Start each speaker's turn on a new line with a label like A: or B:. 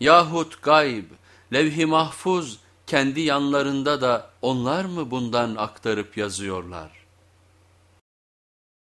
A: Yahut gayb, levh-i mahfuz kendi yanlarında da onlar mı bundan aktarıp yazıyorlar?